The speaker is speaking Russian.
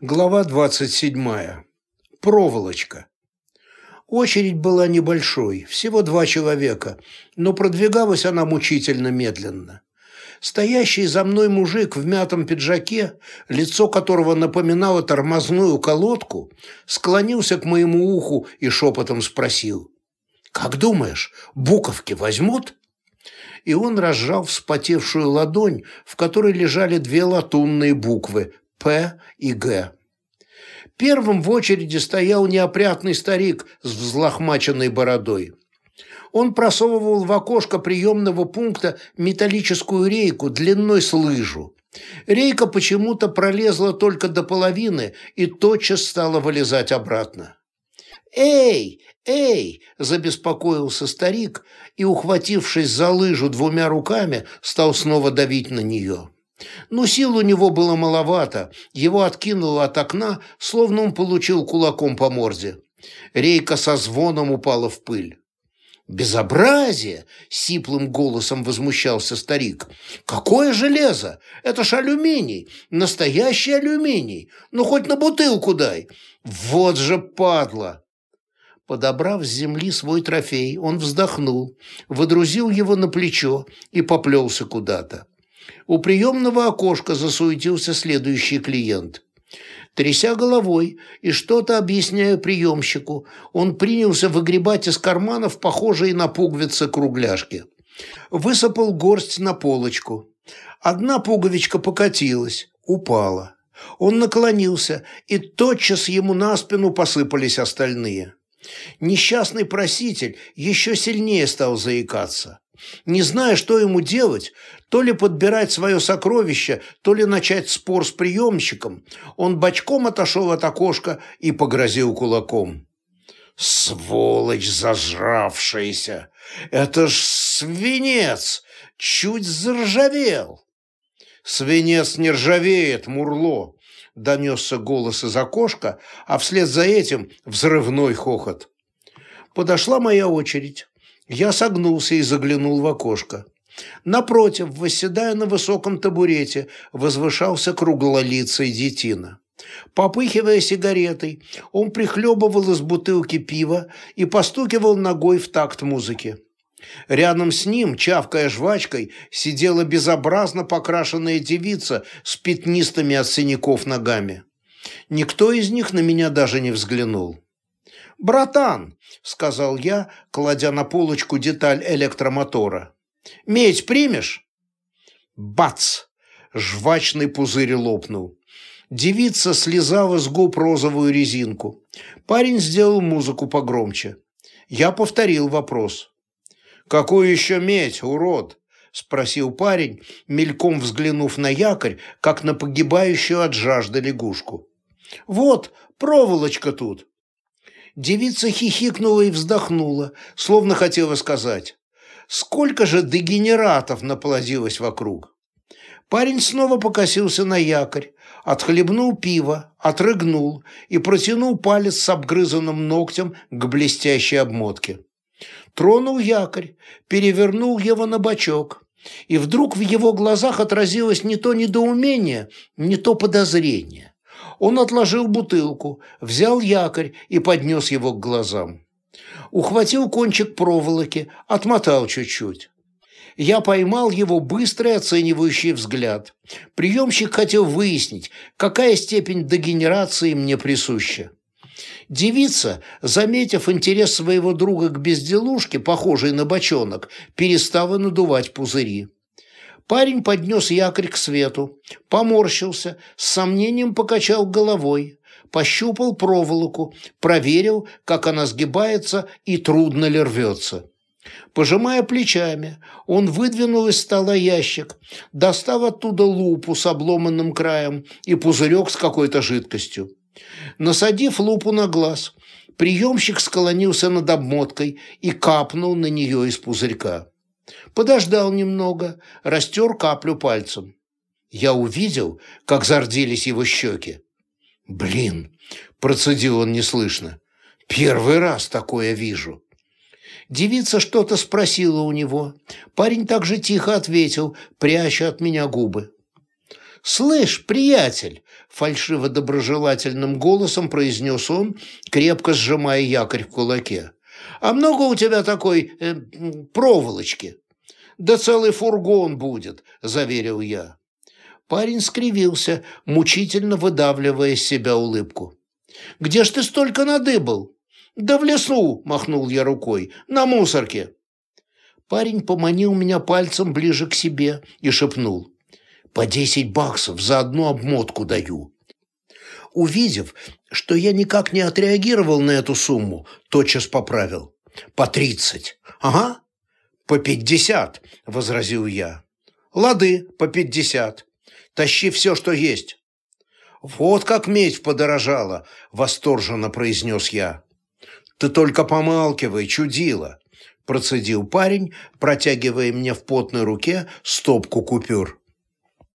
Глава 27. Проволочка. Очередь была небольшой, всего два человека, но продвигалась она мучительно медленно. Стоящий за мной мужик в мятом пиджаке, лицо которого напоминало тормозную колодку, склонился к моему уху и шепотом спросил. «Как думаешь, буковки возьмут?» И он разжал вспотевшую ладонь, в которой лежали две латунные буквы П и Г. Первым в очереди стоял неопрятный старик с взлохмаченной бородой. Он просовывал в окошко приемного пункта металлическую рейку длиной с лыжу. Рейка почему-то пролезла только до половины и тотчас стала вылезать обратно. «Эй, эй!» – забеспокоился старик и, ухватившись за лыжу двумя руками, стал снова давить на нее. Но сил у него было маловато, его откинуло от окна, словно он получил кулаком по морде. Рейка со звоном упала в пыль. «Безобразие!» – сиплым голосом возмущался старик. «Какое железо! Это ж алюминий! Настоящий алюминий! Ну, хоть на бутылку дай! Вот же падла!» Подобрав с земли свой трофей, он вздохнул, выдрузил его на плечо и поплелся куда-то. У приемного окошка засуетился следующий клиент. Тряся головой и что-то объясняя приемщику, он принялся выгребать из карманов похожие на пуговицы кругляшки. Высыпал горсть на полочку. Одна пуговичка покатилась, упала. Он наклонился, и тотчас ему на спину посыпались остальные. Несчастный проситель еще сильнее стал заикаться. Не зная, что ему делать, то ли подбирать свое сокровище, то ли начать спор с приемщиком, он бочком отошел от окошка и погрозил кулаком. «Сволочь зажравшаяся! Это ж свинец! Чуть заржавел!» «Свинец не ржавеет, Мурло!» – донесся голос из окошка, а вслед за этим взрывной хохот. Подошла моя очередь. Я согнулся и заглянул в окошко. Напротив, восседая на высоком табурете, возвышался круглолицый детина. Попыхивая сигаретой, он прихлебывал из бутылки пива и постукивал ногой в такт музыки. Рядом с ним, чавкая жвачкой, сидела безобразно покрашенная девица с пятнистыми от синяков ногами. Никто из них на меня даже не взглянул. «Братан», — сказал я, кладя на полочку деталь электромотора, — «медь примешь?» Бац! Жвачный пузырь лопнул. Девица слезала с губ розовую резинку. Парень сделал музыку погромче. Я повторил вопрос. «Какую еще медь, урод?» – спросил парень, мельком взглянув на якорь, как на погибающую от жажды лягушку. «Вот, проволочка тут». Девица хихикнула и вздохнула, словно хотела сказать. Сколько же дегенератов наплодилось вокруг? Парень снова покосился на якорь, отхлебнул пиво, отрыгнул и протянул палец с обгрызанным ногтем к блестящей обмотке. Тронул якорь, перевернул его на бочок, и вдруг в его глазах отразилось не то недоумение, не то подозрение. Он отложил бутылку, взял якорь и поднес его к глазам. Ухватил кончик проволоки, отмотал чуть-чуть. Я поймал его быстрый оценивающий взгляд. Приемщик хотел выяснить, какая степень дегенерации мне присуща. Девица, заметив интерес своего друга к безделушке, похожей на бочонок, перестала надувать пузыри. Парень поднес якорь к свету, поморщился, с сомнением покачал головой, пощупал проволоку, проверил, как она сгибается и трудно ли рвется. Пожимая плечами, он выдвинул из стола ящик, достав оттуда лупу с обломанным краем и пузырек с какой-то жидкостью. Насадив лупу на глаз, приемщик склонился над обмоткой и капнул на нее из пузырька. Подождал немного, растер каплю пальцем. Я увидел, как зарделись его щеки. «Блин!» – процедил он неслышно. «Первый раз такое вижу». Девица что-то спросила у него. Парень также тихо ответил, пряча от меня губы. «Слышь, приятель!» фальшиво-доброжелательным голосом произнес он, крепко сжимая якорь в кулаке. «А много у тебя такой э, проволочки?» «Да целый фургон будет», – заверил я. Парень скривился, мучительно выдавливая из себя улыбку. «Где ж ты столько надыбал?» «Да в лесу!» – махнул я рукой. «На мусорке!» Парень поманил меня пальцем ближе к себе и шепнул. «По десять баксов за одну обмотку даю». Увидев, что я никак не отреагировал на эту сумму, тотчас поправил. «По тридцать». «Ага». «По пятьдесят», – возразил я. «Лады, по пятьдесят. Тащи все, что есть». «Вот как медь подорожала», – восторженно произнес я. «Ты только помалкивай, чудила», – процедил парень, протягивая мне в потной руке стопку купюр.